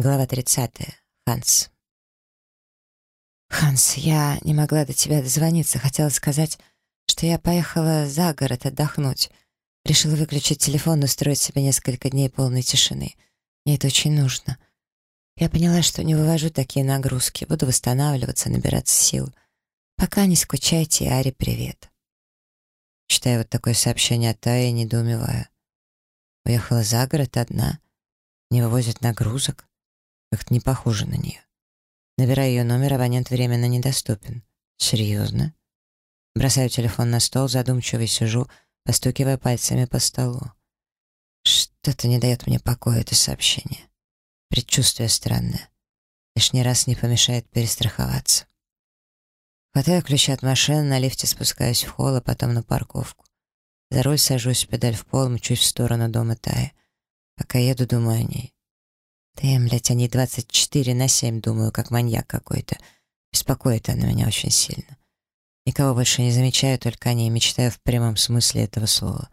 Глава 30. Ханс. «Ханс, я не могла до тебя дозвониться. Хотела сказать, что я поехала за город отдохнуть. Решила выключить телефон и устроить себе несколько дней полной тишины. Мне это очень нужно. Я поняла, что не вывожу такие нагрузки. Буду восстанавливаться, набираться сил. Пока не скучайте, Ари, привет». Читаю вот такое сообщение от Таи и недоумеваю. Уехала за город одна. Не вывозит нагрузок. Как-то не похоже на нее. Набираю ее номер, абонент временно недоступен. Серьезно? Бросаю телефон на стол, задумчиво сижу, постукивая пальцами по столу. Что-то не дает мне покоя это сообщение. Предчувствие странное. Лишний раз не помешает перестраховаться. Хватаю ключи от машины, на лифте спускаюсь в холл, а потом на парковку. За руль сажусь, педаль в пол, мчусь в сторону дома Таи. Пока еду, думаю о ней. Ты, блядь, они 24 на 7, думаю, как маньяк какой-то. Беспокоит она меня очень сильно. Никого больше не замечаю, только о ней мечтаю в прямом смысле этого слова.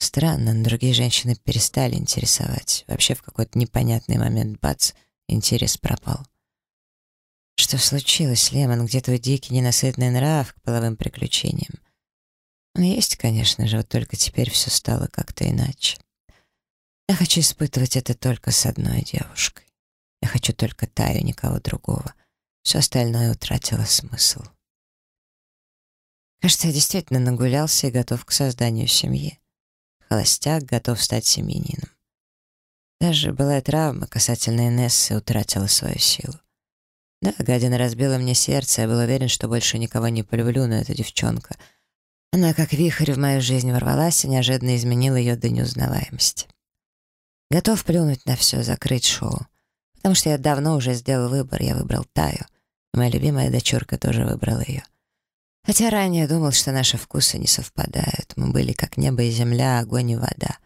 Странно, но другие женщины перестали интересовать. Вообще в какой-то непонятный момент, бац, интерес пропал. Что случилось, Лемон? Где твой дикий ненасытный нрав к половым приключениям? Он есть, конечно же, вот только теперь все стало как-то иначе. Я хочу испытывать это только с одной девушкой. Я хочу только Таю, никого другого. Все остальное утратило смысл. Кажется, я действительно нагулялся и готов к созданию семьи. Холостяк готов стать семьянином. Даже былая травма касательно Инессы утратила свою силу. Да, гадина разбила мне сердце, я был уверен, что больше никого не полюблю, но эта девчонка... Она как вихрь в мою жизнь ворвалась и неожиданно изменила ее до неузнаваемости. Готов плюнуть на все, закрыть шоу. Потому что я давно уже сделал выбор, я выбрал Таю. Моя любимая дочурка тоже выбрала ее. Хотя ранее думал, что наши вкусы не совпадают. Мы были как небо и земля, огонь и вода.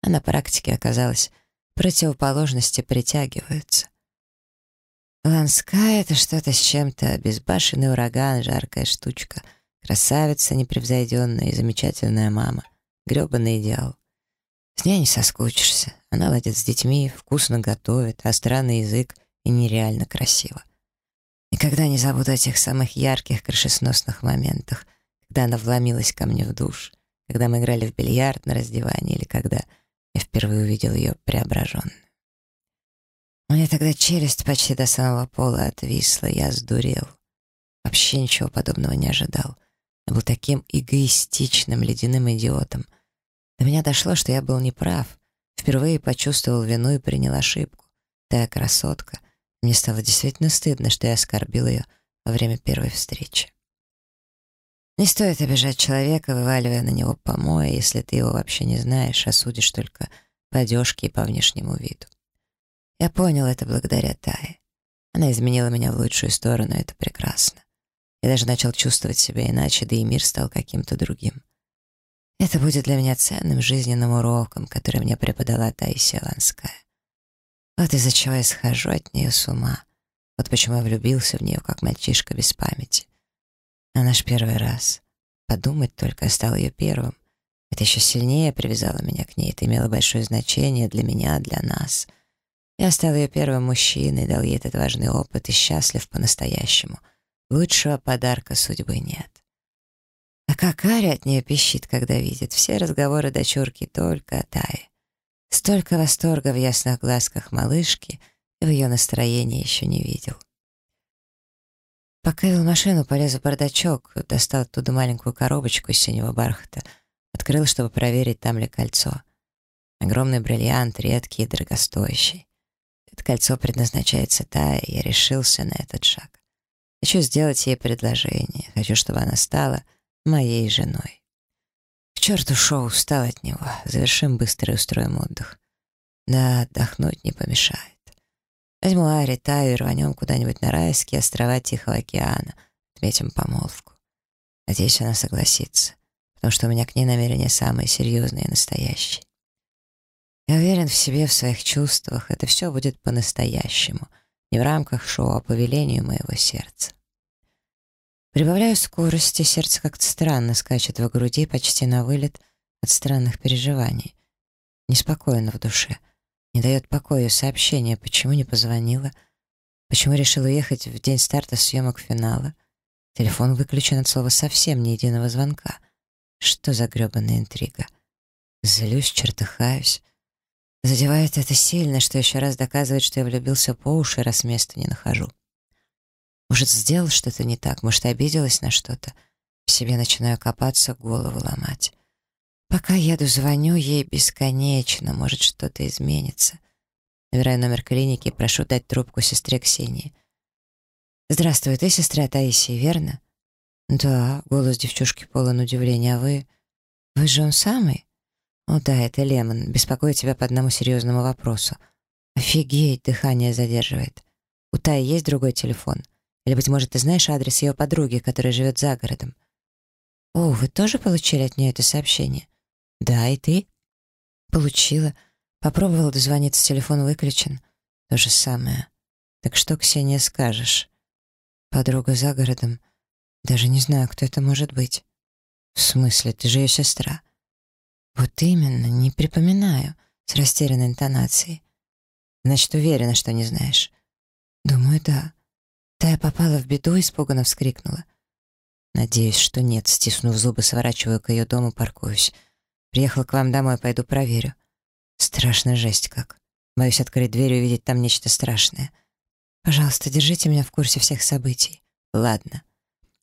А на практике оказалось, противоположности притягиваются. Ланская — это что-то с чем-то, безбашенный ураган, жаркая штучка, красавица непревзойденная и замечательная мама, грёбаный идеал. С ней не соскучишься. Она ладит с детьми, вкусно готовит, а странный язык и нереально красиво. Никогда не забуду этих самых ярких, крышесносных моментах, когда она вломилась ко мне в душ, когда мы играли в бильярд на раздевании или когда я впервые увидел ее преображенную. У меня тогда челюсть почти до самого пола отвисла, я сдурел. Вообще ничего подобного не ожидал. Я был таким эгоистичным, ледяным идиотом — до меня дошло, что я был неправ. Впервые почувствовал вину и принял ошибку. Тая красотка. Мне стало действительно стыдно, что я оскорбил ее во время первой встречи. Не стоит обижать человека, вываливая на него помои, если ты его вообще не знаешь, а судишь только по одежке и по внешнему виду. Я понял это благодаря Тае. Она изменила меня в лучшую сторону, это прекрасно. Я даже начал чувствовать себя иначе, да и мир стал каким-то другим. Это будет для меня ценным жизненным уроком, который мне преподала Таисия Ланская. Вот из-за чего я схожу от нее с ума. Вот почему я влюбился в нее, как мальчишка без памяти. А наш первый раз. Подумать только, я стал ее первым. Это еще сильнее привязало меня к ней. Это имело большое значение для меня, для нас. Я стал ее первым мужчиной, дал ей этот важный опыт и счастлив по-настоящему. Лучшего подарка судьбы нет. Как Аря от нее пищит, когда видит. Все разговоры дочурки только о Тае. Столько восторга в ясных глазках малышки в ее настроении еще не видел. Пока машину, полез в бардачок, достал оттуда маленькую коробочку из синего бархата, открыл, чтобы проверить, там ли кольцо. Огромный бриллиант, редкий и дорогостоящий. Это кольцо предназначается Тае, я решился на этот шаг. Хочу сделать ей предложение, хочу, чтобы она стала — моей женой. К черту шоу, устал от него. Завершим быстро и устроим отдых. Да, отдохнуть не помешает. Возьму Ари, Таю и рванем куда-нибудь на райские острова Тихого океана. Отметим помолвку. Надеюсь, она согласится, потому что у меня к ней намерения самые серьезные и настоящие. Я уверен в себе, в своих чувствах. Это все будет по-настоящему. Не в рамках шоу, а по велению моего сердца. Прибавляю скорости, сердце как-то странно скачет в груди, почти на вылет от странных переживаний. Неспокойно в душе. Не дает покоя сообщение, почему не позвонила, почему решила уехать в день старта съемок финала. Телефон выключен от слова совсем ни единого звонка. Что за гребаная интрига? Злюсь, чертыхаюсь. Задевает это сильно, что еще раз доказывает, что я влюбился по уши, раз места не нахожу. Может, сделал что-то не так, может, обиделась на что-то. В себе начинаю копаться, голову ломать. Пока еду, звоню ей бесконечно, может, что-то изменится. Набираю номер клиники и прошу дать трубку сестре Ксении. «Здравствуй, ты сестра Таисии, верно?» «Да», — голос девчушки полон удивления, «а вы...» «Вы же он самый?» «О да, это Лемон. Беспокоит тебя по одному серьезному вопросу. Офигеть, дыхание задерживает. У Таи есть другой телефон? Или, быть может, ты знаешь адрес ее подруги, которая живет за городом?» «О, вы тоже получили от нее это сообщение?» «Да, и ты?» «Получила. Попробовала дозвониться, телефон выключен. То же самое. Так что, Ксения, скажешь?» «Подруга за городом. Даже не знаю, кто это может быть». «В смысле? Ты же ее сестра». «Вот именно, не припоминаю», с растерянной интонацией. «Значит, уверена, что не знаешь?» «Думаю, да». Тая попала в беду и испуганно вскрикнула. «Надеюсь, что нет», стиснув зубы, сворачиваю к ее дому, паркуюсь. «Приехал к вам домой, пойду проверю». Страшно жесть как. Боюсь открыть дверь и увидеть там нечто страшное. Пожалуйста, держите меня в курсе всех событий. Ладно.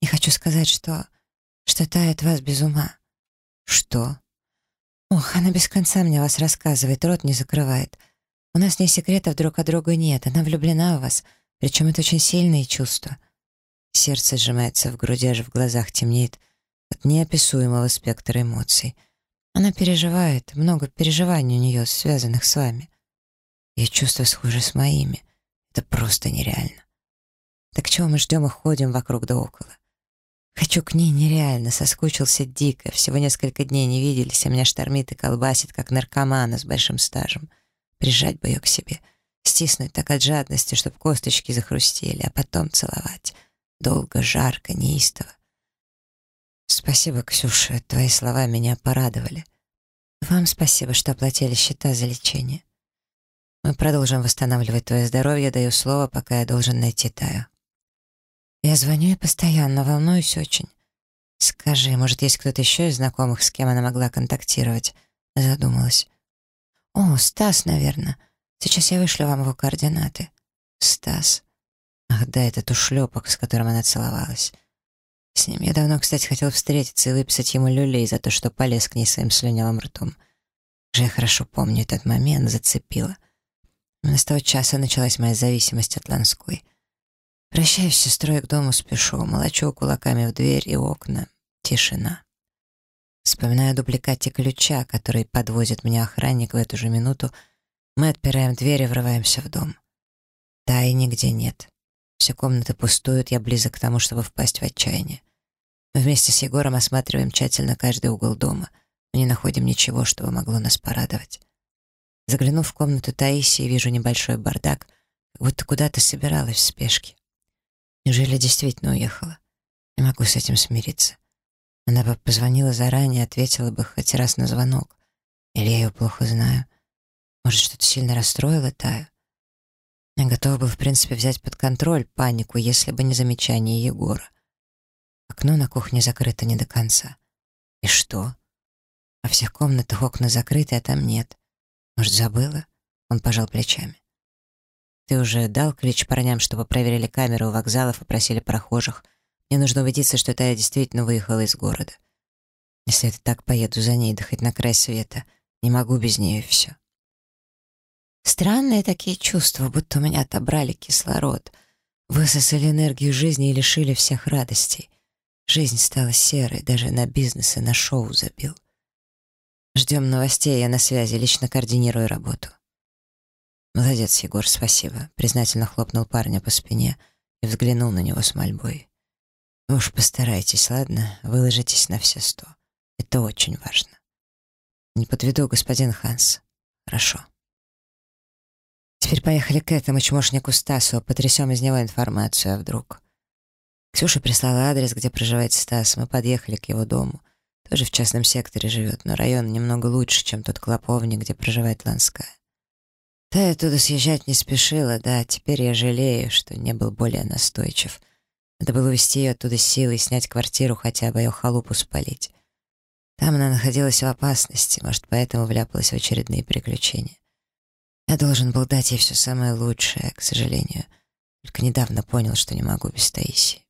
И хочу сказать, что... что Тая от вас без ума. Что? Ох, она без конца мне вас рассказывает, рот не закрывает. У нас ни секретов друг от друга нет, она влюблена в вас, причем это очень сильные чувства. Сердце сжимается в груди, аж в глазах темнеет от неописуемого спектра эмоций. Она переживает, много переживаний у нее, связанных с вами. Ее чувства схожи с моими. Это просто нереально. Так чего мы ждем и ходим вокруг да около? Хочу к ней нереально, соскучился дико, всего несколько дней не виделись, а меня штормит и колбасит, как наркомана с большим стажем. Прижать бы ее к себе, стиснуть так от жадности, чтоб косточки захрустели, а потом целовать. Долго, жарко, неистово. Спасибо, Ксюша, твои слова меня порадовали. Вам спасибо, что оплатили счета за лечение. Мы продолжим восстанавливать твое здоровье, даю слово, пока я должен найти Таю. Я звоню и постоянно волнуюсь очень. Скажи, может, есть кто-то еще из знакомых, с кем она могла контактировать? Задумалась. О, Стас, наверное. Сейчас я вышлю вам его координаты. Стас. Ах, да, этот ушлепок, с которым она целовалась. С ним я давно, кстати, хотел встретиться и выписать ему люлей за то, что полез к ней своим слюнявым ртом. Уже я хорошо помню этот момент, зацепила. Именно с того часа началась моя зависимость от Ланской. Прощаюсь с сестрой к дому спешу, молочу кулаками в дверь и окна. Тишина. Вспоминаю дубликате ключа, который подвозит меня охранник в эту же минуту. Мы отпираем дверь и врываемся в дом. Да, и нигде нет. Все комнаты пустуют, я близок к тому, чтобы впасть в отчаяние. Мы вместе с Егором осматриваем тщательно каждый угол дома, но не находим ничего, что могло нас порадовать. Заглянув в комнату Таисии, вижу небольшой бардак, как будто куда-то собиралась в спешке. Неужели действительно уехала? Не могу с этим смириться. Она бы позвонила заранее, ответила бы хоть раз на звонок. Или я ее плохо знаю. Может, что-то сильно расстроило Таю? Я готова был, в принципе, взять под контроль панику, если бы не замечание Егора. Окно на кухне закрыто не до конца. И что? Во всех комнатах окна закрыты, а там нет. Может, забыла? Он пожал плечами. Ты уже дал клич парням, чтобы проверили камеры у вокзалов и просили прохожих. Мне нужно убедиться, что Тая действительно выехала из города. Если это так, поеду за ней, да хоть на край света. Не могу без нее и все. Странные такие чувства, будто у меня отобрали кислород, высосали энергию жизни и лишили всех радостей. Жизнь стала серой, даже на бизнес и на шоу забил. Ждем новостей, я на связи, лично координирую работу. «Молодец, Егор, спасибо», — признательно хлопнул парня по спине и взглянул на него с мольбой. «Вы уж постарайтесь, ладно? Выложитесь на все сто. Это очень важно». «Не подведу, господин Ханс». «Хорошо». Теперь поехали к этому чмошнику Стасу, потрясем из него информацию, а вдруг... Ксюша прислала адрес, где проживает Стас. Мы подъехали к его дому. Тоже в частном секторе живет, но район немного лучше, чем тот клоповник, где проживает Ланская. Тая оттуда съезжать не спешила, да, теперь я жалею, что не был более настойчив. Надо было увезти ее оттуда силой, снять квартиру, хотя бы ее халупу спалить. Там она находилась в опасности, может, поэтому вляпалась в очередные приключения. Я должен был дать ей все самое лучшее, к сожалению. Только недавно понял, что не могу без Таисии.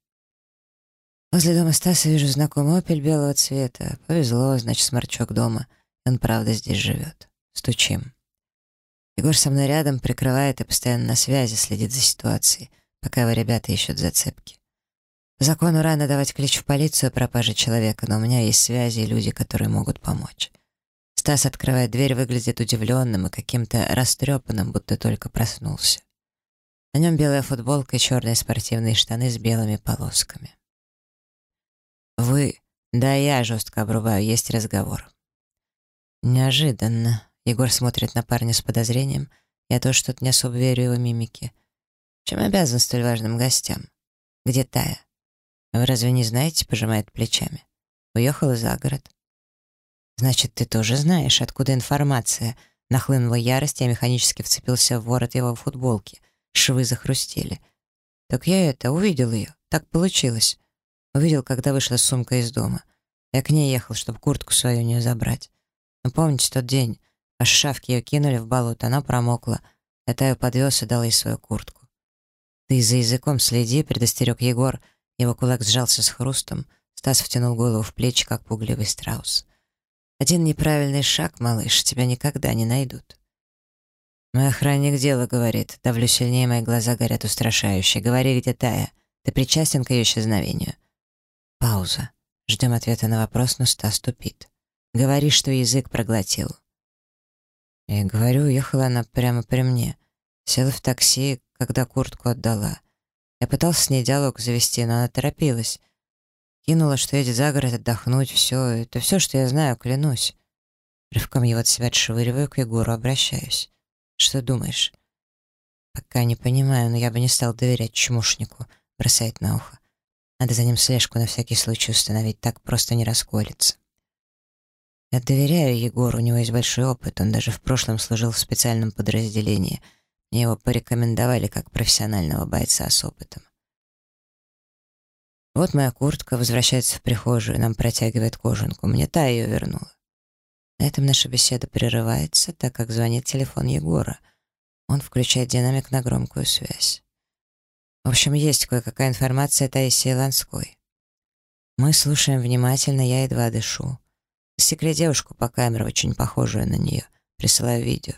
Возле дома Стаса вижу знакомый опель белого цвета. Повезло, значит, сморчок дома. Он, правда, здесь живет. Стучим. Егор со мной рядом, прикрывает и постоянно на связи, следит за ситуацией, пока его ребята ищут зацепки. По закону рано давать ключ в полицию о пропаже человека, но у меня есть связи и люди, которые могут помочь. Стас открывает дверь, выглядит удивленным и каким-то растрепанным, будто только проснулся. На нем белая футболка и черные спортивные штаны с белыми полосками. «Вы...» «Да я жестко обрубаю, есть разговор». Неожиданно. Егор смотрит на парня с подозрением. Я тоже что-то не особо верю его мимике. Чем обязан столь важным гостям? Где Тая? Вы разве не знаете, пожимает плечами. Уехала за город. Значит, ты тоже знаешь, откуда информация? Нахлынула ярость, я механически вцепился в ворот его футболки. Швы захрустели. Так я это, увидел ее. Так получилось. Увидел, когда вышла сумка из дома. Я к ней ехал, чтобы куртку свою не забрать. Но помните тот день? Аж шавки ее кинули в болото, она промокла. Это ее подвез и дал ей свою куртку. «Ты за языком следи», — предостерег Егор. Его кулак сжался с хрустом. Стас втянул голову в плечи, как пугливый страус. «Один неправильный шаг, малыш, тебя никогда не найдут». «Мой охранник дело говорит. Давлю сильнее, мои глаза горят устрашающе. Говори, где Тая. Ты причастен к ее исчезновению?» Пауза. Ждем ответа на вопрос, но Стас тупит. «Говори, что язык проглотил». Я говорю, уехала она прямо при мне. Села в такси, когда куртку отдала. Я пытался с ней диалог завести, но она торопилась. Кинула, что едет за город отдохнуть, все. Это все, что я знаю, клянусь. Рывком его от себя отшвыриваю, к Егору обращаюсь. Что думаешь? Пока не понимаю, но я бы не стал доверять чмушнику, бросает на ухо. Надо за ним слежку на всякий случай установить, так просто не расколется. Я доверяю Егору, у него есть большой опыт, он даже в прошлом служил в специальном подразделении. Мне его порекомендовали как профессионального бойца с опытом. Вот моя куртка возвращается в прихожую, нам протягивает кожанку. Мне та ее вернула. На этом наша беседа прерывается, так как звонит телефон Егора. Он включает динамик на громкую связь. В общем, есть кое-какая информация о Таисии Ланской. Мы слушаем внимательно, я едва дышу. Засекли девушку по камере, очень похожую на нее. Присылаю видео.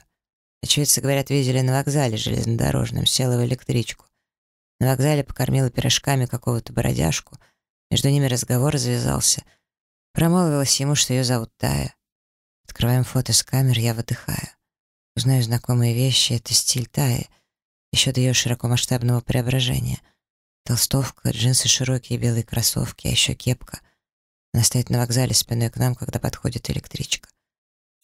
Очевидцы, говорят, видели на вокзале железнодорожном, села в электричку. На вокзале покормила пирожками какого-то бродяжку. Между ними разговор завязался. Промолвилась ему, что ее зовут Тая. Открываем фото с камер, я выдыхаю. Узнаю знакомые вещи, это стиль Таи. Еще до ее широкомасштабного преображения. Толстовка, джинсы широкие, белые кроссовки, а еще кепка — она стоит на вокзале спиной к нам, когда подходит электричка.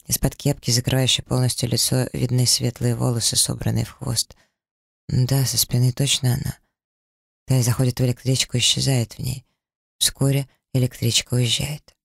Из-под кепки, закрывающей полностью лицо, видны светлые волосы, собранные в хвост. Да, со спины точно она. Тай заходит в электричку и исчезает в ней. Вскоре электричка уезжает.